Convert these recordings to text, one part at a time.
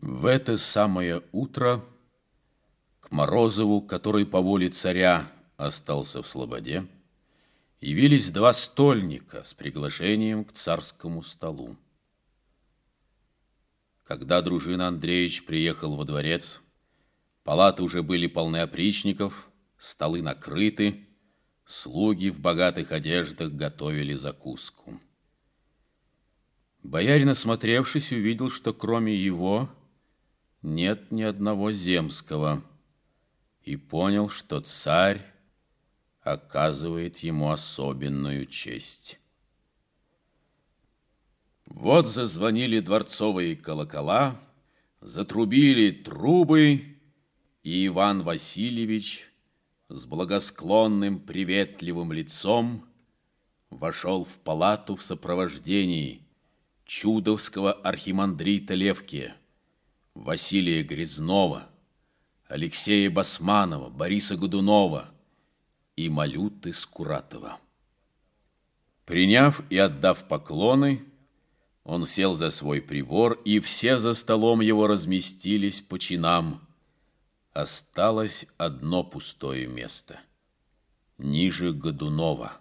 В это самое утро к Морозову, который по воле царя остался в слободе, явились два стольника с приглашением к царскому столу. Когда дружина Андреевич приехал во дворец, палаты уже были полны опричников, столы накрыты, слуги в богатых одеждах готовили закуску. Боярин, осмотревшись, увидел, что кроме его нет ни одного земского, и понял, что царь оказывает ему особенную честь. Вот зазвонили дворцовые колокола, затрубили трубы, и Иван Васильевич с благосклонным приветливым лицом вошел в палату в сопровождении чудовского архимандрита Левкия, Василия Грязнова, Алексея Басманова, Бориса Годунова и Малюты Скуратова. Приняв и отдав поклоны, он сел за свой прибор, и все за столом его разместились по чинам. Осталось одно пустое место. Ниже Годунова.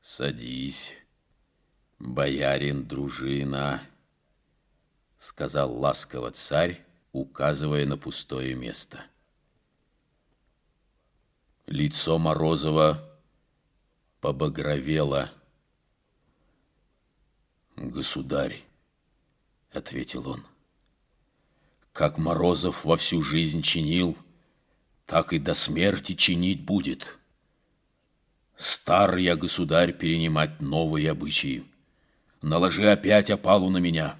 «Садись, боярин, дружина», сказал ласково царь, указывая на пустое место. Лицо Морозова побагровело. «Государь», — ответил он, — «как Морозов во всю жизнь чинил, так и до смерти чинить будет. Стар я, государь, перенимать новые обычаи. Наложи опять опалу на меня».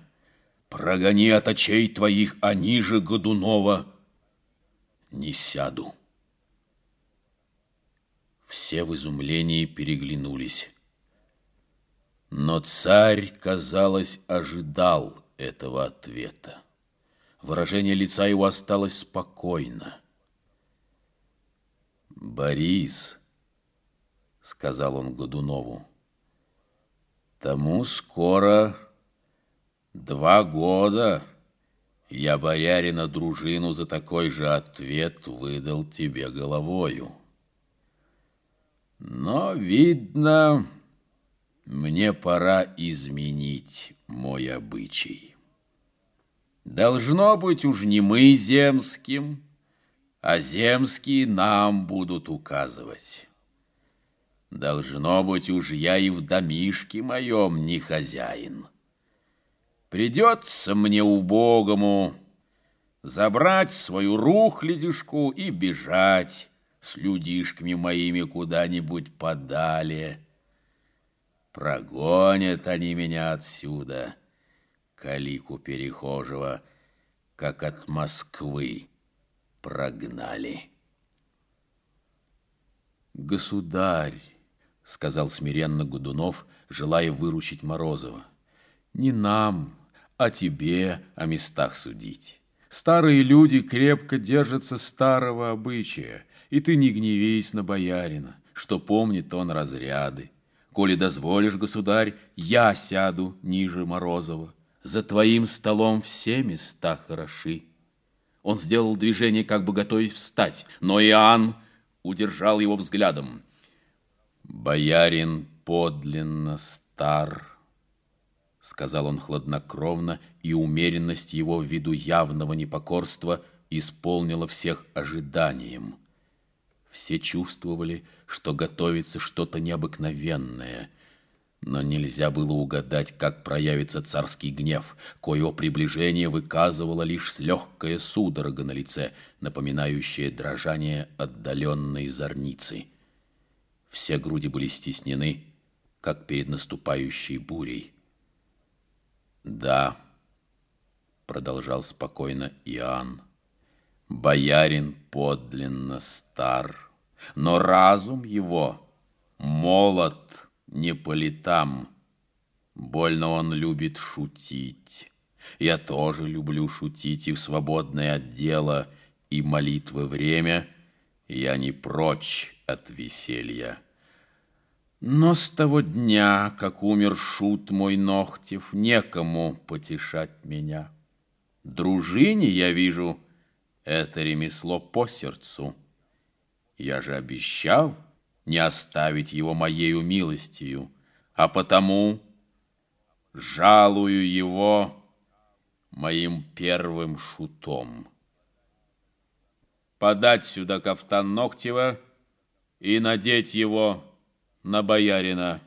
Прогони от очей твоих, а ниже Годунова не сяду. Все в изумлении переглянулись. Но царь, казалось, ожидал этого ответа. Выражение лица его осталось спокойно. «Борис», — сказал он Годунову, — «тому скоро Два года я боярина дружину за такой же ответ выдал тебе головою. Но, видно, мне пора изменить мой обычай. Должно быть уж не мы земским, а земские нам будут указывать. Должно быть уж я и в домишке моем не хозяин. Придется мне убогому забрать свою рухлядюшку и бежать с людишками моими куда-нибудь подали. Прогонят они меня отсюда, калику перехожего, как от Москвы прогнали. «Государь», — сказал смиренно Гудунов, желая выручить Морозова, — «не нам, а тебе о местах судить. Старые люди крепко держатся старого обычая, и ты не гневись на боярина, что помнит он разряды. Коли дозволишь, государь, я сяду ниже Морозова. За твоим столом все места хороши. Он сделал движение, как бы готовясь встать, но Иоанн удержал его взглядом. Боярин подлинно стар, сказал он хладнокровно, и умеренность его ввиду явного непокорства исполнила всех ожиданием. Все чувствовали, что готовится что-то необыкновенное, но нельзя было угадать, как проявится царский гнев, кое приближение выказывало лишь легкая судорога на лице, напоминающая дрожание отдаленной зорницы. Все груди были стеснены, как перед наступающей бурей. Да, продолжал спокойно Иоанн, боярин подлинно стар, но разум его молод не по летам. Больно он любит шутить. Я тоже люблю шутить и в свободное от дела и молитвы время я не прочь от веселья. Но с того дня, как умер шут мой Ногтев, некому потешать меня. Дружине, я вижу, это ремесло по сердцу. Я же обещал не оставить его моею милостью, а потому жалую его моим первым шутом. Подать сюда кафтан Ногтева и надеть его на боярина.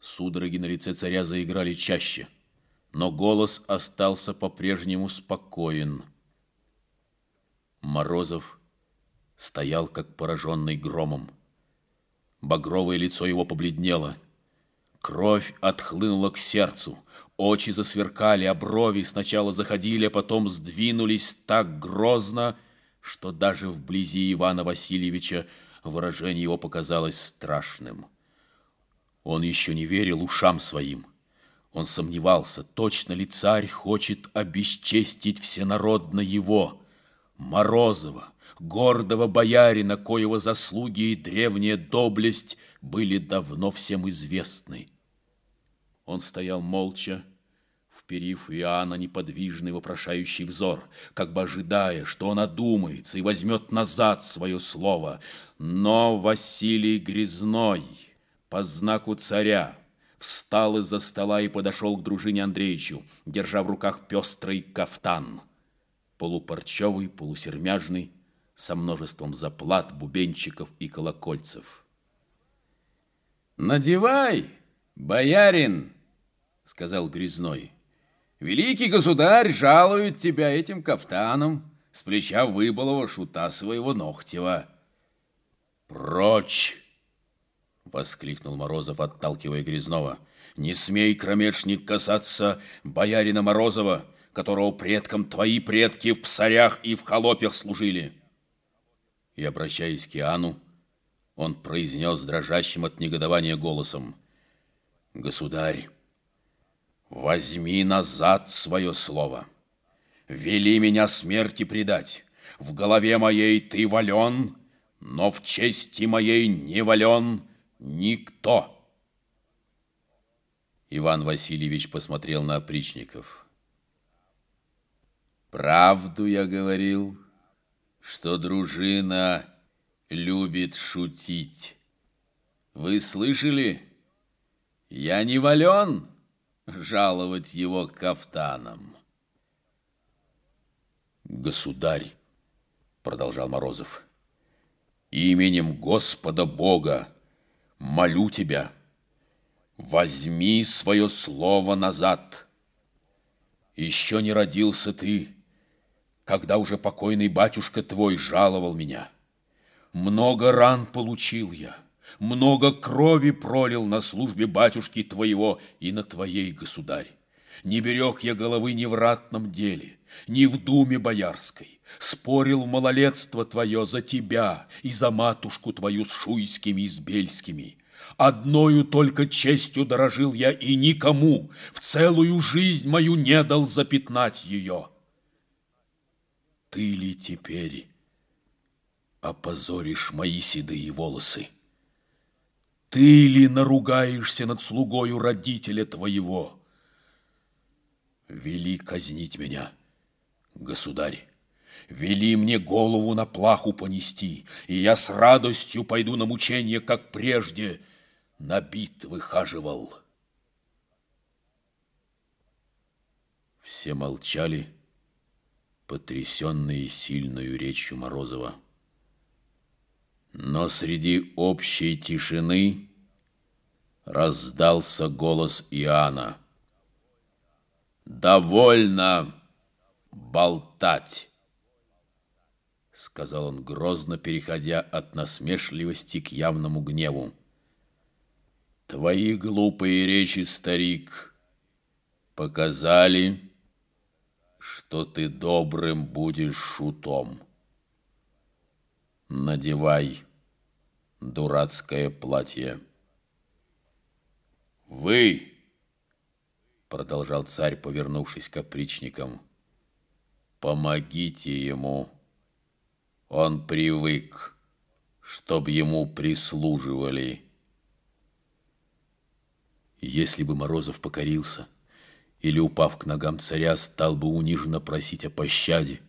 Судороги на лице царя заиграли чаще, но голос остался по-прежнему спокоен. Морозов стоял, как пораженный громом. Багровое лицо его побледнело. Кровь отхлынула к сердцу. Очи засверкали, а брови сначала заходили, а потом сдвинулись так грозно, что даже вблизи Ивана Васильевича выражение его показалось страшным. Он еще не верил ушам своим. Он сомневался, точно ли царь хочет обесчестить всенародно его, Морозова, гордого боярина, коего заслуги и древняя доблесть были давно всем известны. Он стоял молча, вперив Иоанна неподвижный вопрошающий взор, как бы ожидая, что он одумается и возьмет назад свое слово. Но Василий Грязной по знаку царя встал из-за стола и подошел к дружине Андреевичу, держа в руках пестрый кафтан, полупарчевый, полусермяжный, со множеством заплат, бубенчиков и колокольцев. «Надевай, боярин!» — сказал Грязной. «Великий государь жалует тебя этим кафтаном с плеча выбылого шута своего Ногтева». «Прочь!» Воскликнул Морозов, отталкивая Грязнова. «Не смей, кромешник, касаться боярина Морозова, которого предкам твои предки в псарях и в холопях служили!» И, обращаясь к Иоанну, он произнес дрожащим от негодования голосом. «Государь, возьми назад свое слово. Вели меня смерти предать. В голове моей ты вален, но в чести моей не вален» Никто. Иван Васильевич посмотрел на опричников. Правду я говорил, что дружина любит шутить. Вы слышали? Я не вален жаловать его кафтаном. Государь, продолжал Морозов, именем Господа Бога молю тебя, возьми свое слово назад. Еще не родился ты, когда уже покойный батюшка твой жаловал меня. Много ран получил я, много крови пролил на службе батюшки твоего и на твоей, государь. Не берег я головы ни в ратном деле, ни в думе боярской. Спорил малолетство твое за тебя и за матушку твою с шуйскими и с бельскими. Одною только честью дорожил я и никому в целую жизнь мою не дал запятнать ее. Ты ли теперь опозоришь мои седые волосы? Ты ли наругаешься над слугою родителя твоего? Вели казнить меня, государь. Вели мне голову на плаху понести, и я с радостью пойду на мучение, как прежде на битвы хаживал. Все молчали, потрясенные сильной речью Морозова. Но среди общей тишины раздался голос Иоанна. «Довольно болтать!» сказал он грозно, переходя от насмешливости к явному гневу. Твои глупые речи, старик, показали, что ты добрым будешь шутом. Надевай дурацкое платье. Вы, продолжал царь, повернувшись к опричникам, помогите ему. Он привык, чтоб ему прислуживали. Если бы Морозов покорился, или, упав к ногам царя, стал бы униженно просить о пощаде.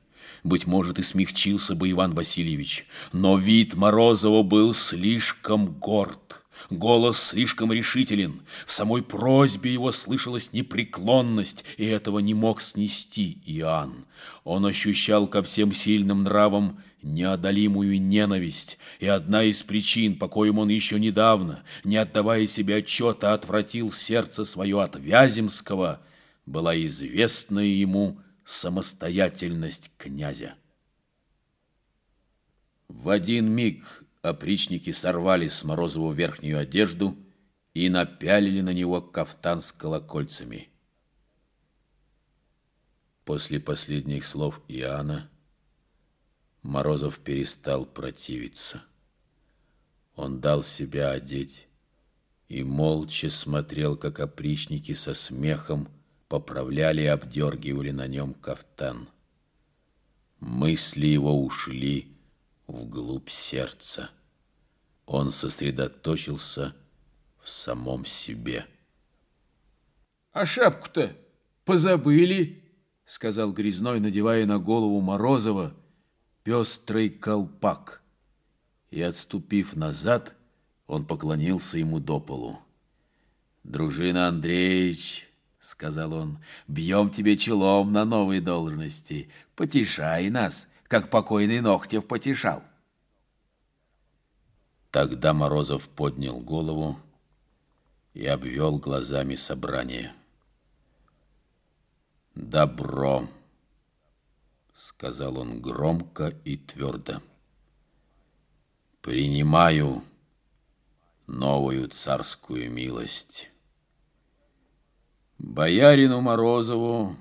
Быть может, и смягчился бы Иван Васильевич, но вид Морозова был слишком горд. Голос слишком решителен. В самой просьбе его слышалась непреклонность, и этого не мог снести Иоанн. Он ощущал ко всем сильным нравам неодолимую ненависть, и одна из причин, по коим он еще недавно, не отдавая себе отчета, отвратил сердце свое от Вяземского, была известная ему самостоятельность князя. В один миг опричники сорвали с Морозову верхнюю одежду и напялили на него кафтан с колокольцами. После последних слов Иоанна Морозов перестал противиться. Он дал себя одеть и молча смотрел, как опричники со смехом поправляли и обдергивали на нем кафтан. Мысли его ушли вглубь сердца. Он сосредоточился в самом себе. «А шапку-то позабыли?» — сказал Грязной, надевая на голову Морозова пестрый колпак. И, отступив назад, он поклонился ему до полу. «Дружина Андреевич», — сказал он, — «бьем тебе челом на новой должности. Потешай нас, как покойный Ногтев потешал». Тогда Морозов поднял голову и обвел глазами собрание. «Добро», — сказал он громко и твердо. «Принимаю новую царскую милость. Боярину Морозову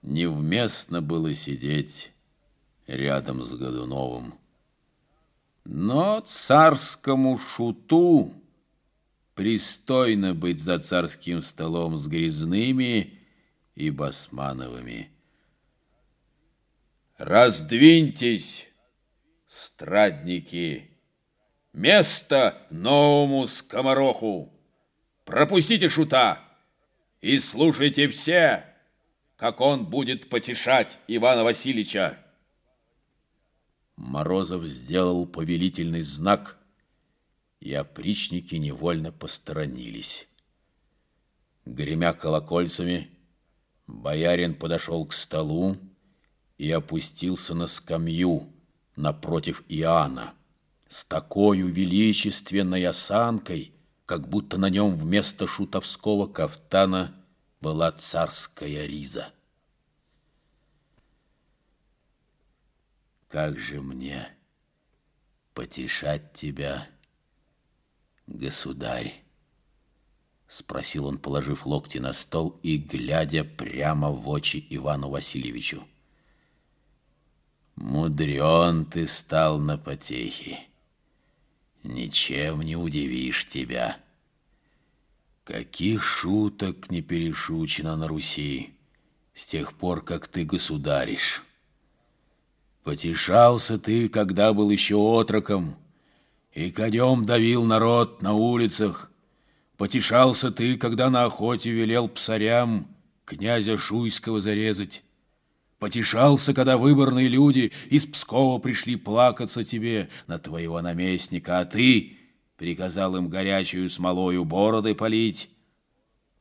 невместно было сидеть рядом с Годуновым. Но царскому шуту пристойно быть за царским столом с Грязными и Басмановыми. Раздвиньтесь, страдники, место новому скомороху. Пропустите шута и слушайте все, как он будет потешать Ивана Васильевича. Морозов сделал повелительный знак, и опричники невольно посторонились. Гремя колокольцами, боярин подошел к столу и опустился на скамью напротив Иоанна с такой величественной осанкой, как будто на нем вместо шутовского кафтана была царская риза. Как же мне потешать тебя, государь? Спросил он, положив локти на стол и глядя прямо в очи Ивану Васильевичу. Мудрен ты стал на потехи. Ничем не удивишь тебя. Каких шуток не перешучено на Руси с тех пор, как ты государишь. Потешался ты, когда был еще отроком, и конем давил народ на улицах. Потешался ты, когда на охоте велел псарям князя Шуйского зарезать. Потешался, когда выборные люди из Пскова пришли плакаться тебе на твоего наместника, а ты приказал им горячую смолою бороды полить.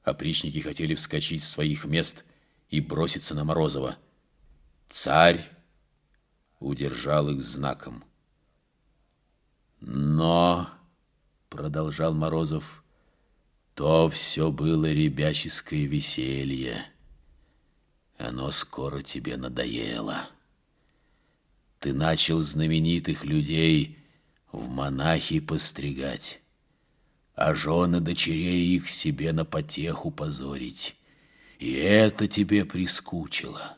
Опричники хотели вскочить с своих мест и броситься на Морозова. Царь удержал их знаком. Но, продолжал Морозов, то все было ребяческое веселье. Оно скоро тебе надоело. Ты начал знаменитых людей в монахи постригать, а жены дочерей их себе на потеху позорить. И это тебе прискучило.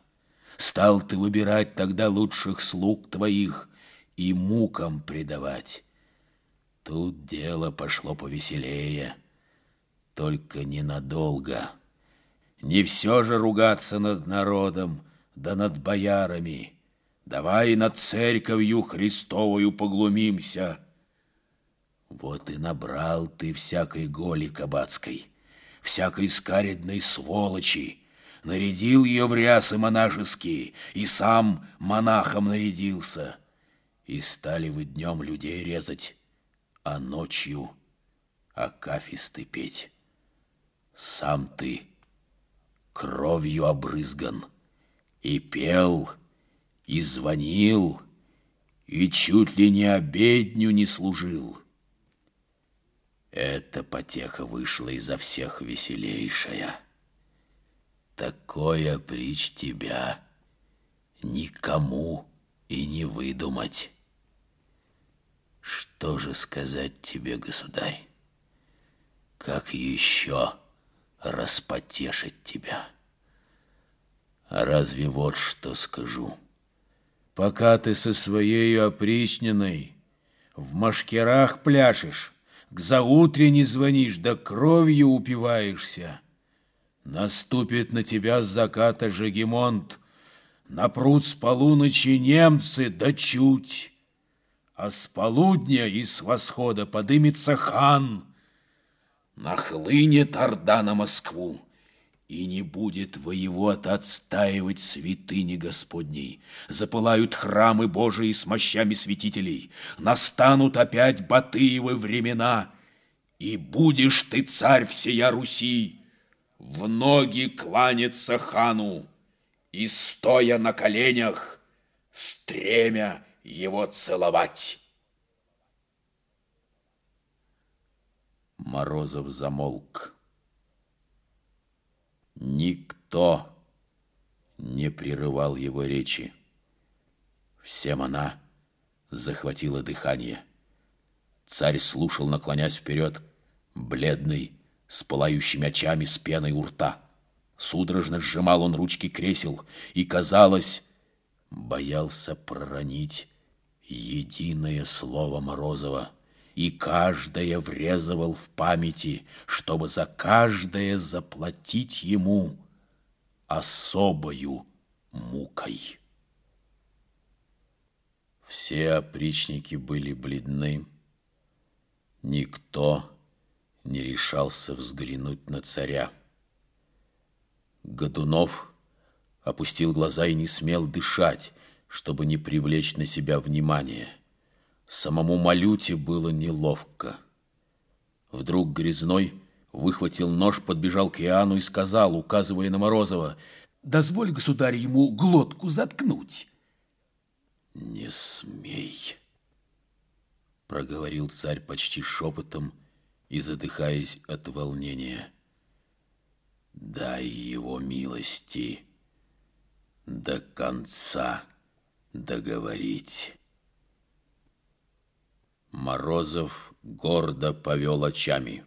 Стал ты выбирать тогда лучших слуг твоих и мукам предавать. Тут дело пошло повеселее, только ненадолго. Не все же ругаться над народом, да над боярами. Давай над церковью Христовою поглумимся. Вот и набрал ты всякой голи кабацкой, всякой скаредной сволочи, нарядил ее в рясы монашеские, и сам монахом нарядился. И стали вы днем людей резать, а ночью акафисты петь. Сам ты кровью обрызган, и пел, и звонил, и чуть ли не обедню не служил. Эта потеха вышла изо всех веселейшая. Такое прич тебя никому и не выдумать. Что же сказать тебе, государь? Как еще распотешить тебя? А разве вот что скажу? Пока ты со своей опричниной в машкерах пляшешь, к заутре звонишь, да кровью упиваешься, наступит на тебя с заката Жегемонт, напрут с полуночи немцы, да чуть, а с полудня и с восхода подымется хан, нахлынет орда на Москву, и не будет воевод отстаивать святыни Господней. Запылают храмы Божии с мощами святителей. Настанут опять Батыевы времена. И будешь ты, царь всея Руси, в ноги кланяться хану и, стоя на коленях, стремя его целовать. Морозов замолк. Никто не прерывал его речи. Всем она захватила дыхание. Царь слушал, наклонясь вперед, бледный, с пылающими очами, с пеной у рта. Судорожно сжимал он ручки кресел и, казалось, боялся проронить единое слово Морозова, и каждое врезывал в памяти, чтобы за каждое заплатить ему особою мукой. Все опричники были бледны, никто не решался взглянуть на царя. Годунов опустил глаза и не смел дышать, чтобы не привлечь на себя внимание. Самому Малюте было неловко. Вдруг Грязной выхватил нож, подбежал к Иоанну и сказал, указывая на Морозова, «Дозволь, государь, ему глотку заткнуть». «Не смей», — проговорил царь почти шепотом и задыхаясь от волнения. «Дай его милости до конца» договорить. Морозов гордо повел очами.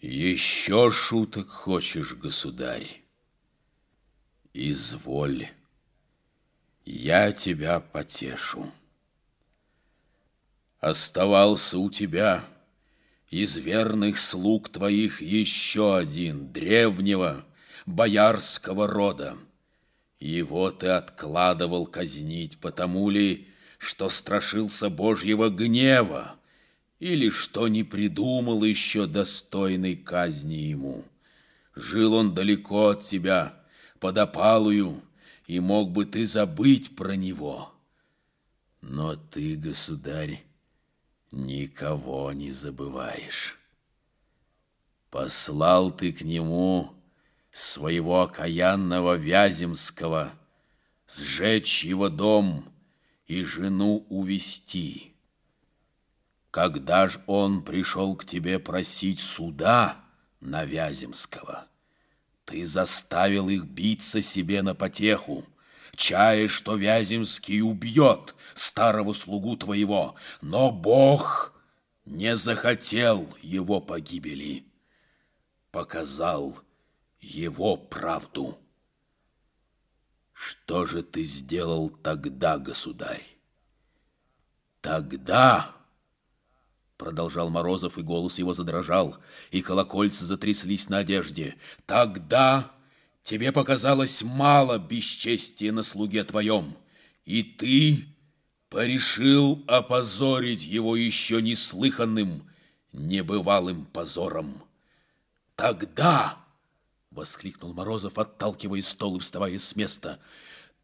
Еще шуток хочешь, государь? Изволь, я тебя потешу. Оставался у тебя из верных слуг твоих еще один древнего боярского рода. Его ты откладывал казнить, потому ли, что страшился Божьего гнева, или что не придумал еще достойной казни ему. Жил он далеко от тебя, под опалую, и мог бы ты забыть про него. Но ты, государь, никого не забываешь. Послал ты к нему своего окаянного Вяземского, сжечь его дом и жену увести. Когда ж он пришел к тебе просить суда на Вяземского, ты заставил их биться себе на потеху, чая, что Вяземский убьет старого слугу твоего, но Бог не захотел его погибели. Показал его правду. Что же ты сделал тогда, государь? Тогда, продолжал Морозов, и голос его задрожал, и колокольцы затряслись на одежде, тогда тебе показалось мало бесчестия на слуге твоем, и ты порешил опозорить его еще неслыханным, небывалым позором. Тогда Воскликнул Морозов, отталкивая стол и вставая с места.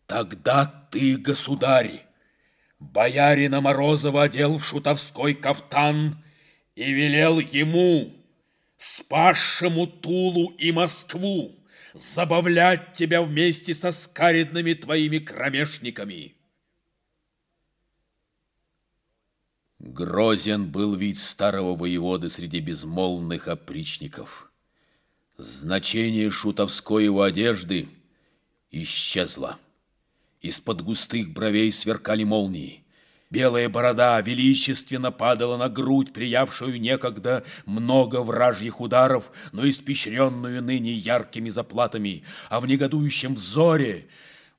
Тогда ты, государь, боярина Морозова одел в шутовской кафтан и велел ему, спасшему Тулу и Москву, забавлять тебя вместе со скаридными твоими кромешниками. Грозен был вид старого воеводы среди безмолвных опричников. Значение шутовской его одежды исчезло. Из-под густых бровей сверкали молнии. Белая борода величественно падала на грудь, приявшую некогда много вражьих ударов, но испещренную ныне яркими заплатами, а в негодующем взоре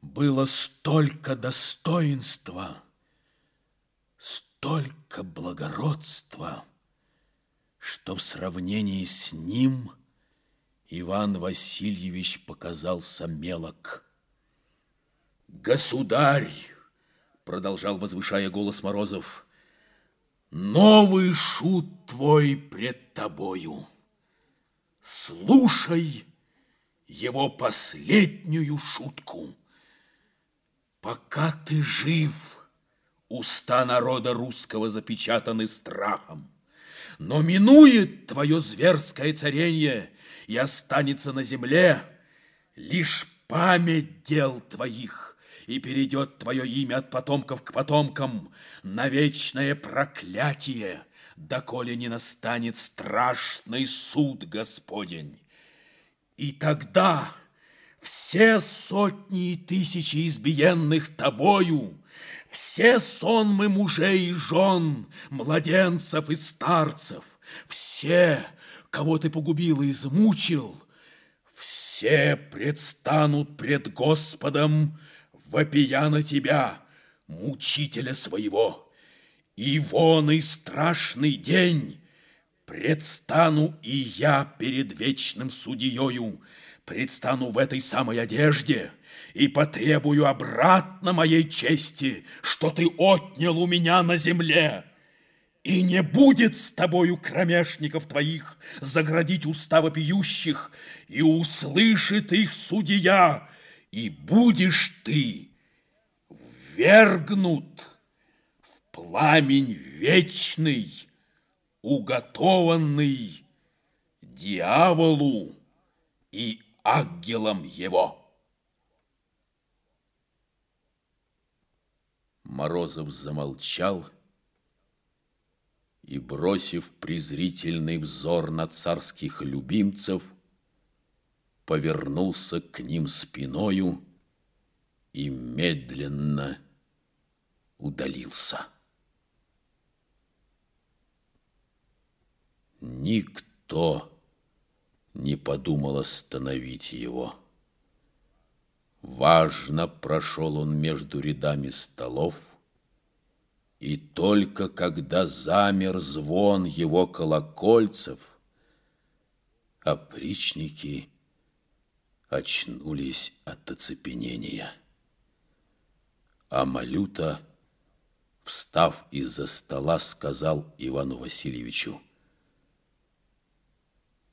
было столько достоинства, столько благородства, что в сравнении с ним Иван Васильевич показался мелок. «Государь!» продолжал, возвышая голос Морозов, новый шут твой пред тобою. Слушай его последнюю шутку. Пока ты жив, уста народа русского запечатаны страхом, но минует твое зверское царение и останется на земле лишь память дел твоих и перейдет твое имя от потомков к потомкам на вечное проклятие, доколе не настанет страшный суд Господень. И тогда все сотни и тысячи избиенных тобою, все сонмы мужей и жен, младенцев и старцев, все, кого ты погубил и измучил, все предстанут пред Господом вопия на тебя, мучителя своего, и вон и страшный день предстану и я перед вечным судьею, предстану в этой самой одежде и потребую обратно моей чести, что ты отнял у меня на земле. И не будет с тобою кромешников твоих заградить уста вопиющих, и услышит их судья, и будешь ты ввергнут в пламень вечный, уготованный дьяволу и ангелам его. Морозов замолчал и, бросив презрительный взор на царских любимцев, повернулся к ним спиною и медленно удалился. Никто не подумал остановить его. Важно прошел он между рядами столов, и только когда замер звон его колокольцев, опричники очнулись от оцепенения. А Малюта, встав из-за стола, сказал Ивану Васильевичу,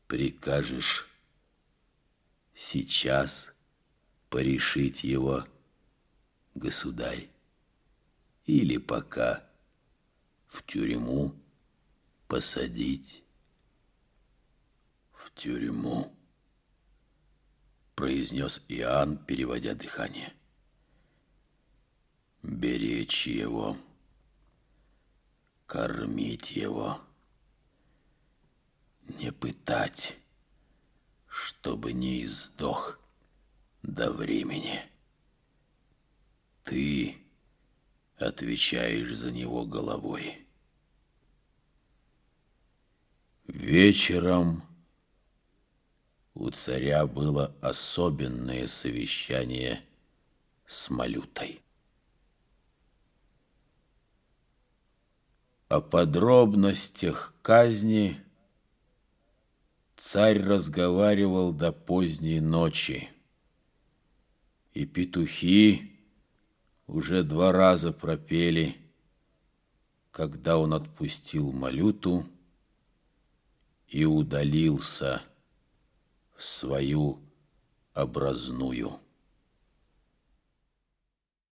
«Прикажешь сейчас порешить его, государь, или пока в тюрьму посадить?» «В тюрьму?» произнес Иоанн, переводя дыхание. Беречь его, кормить его, не пытать, чтобы не издох до времени. Ты отвечаешь за него головой. Вечером у царя было особенное совещание с Малютой. О подробностях казни царь разговаривал до поздней ночи, и петухи уже два раза пропели, когда он отпустил Малюту и удалился в свою образную.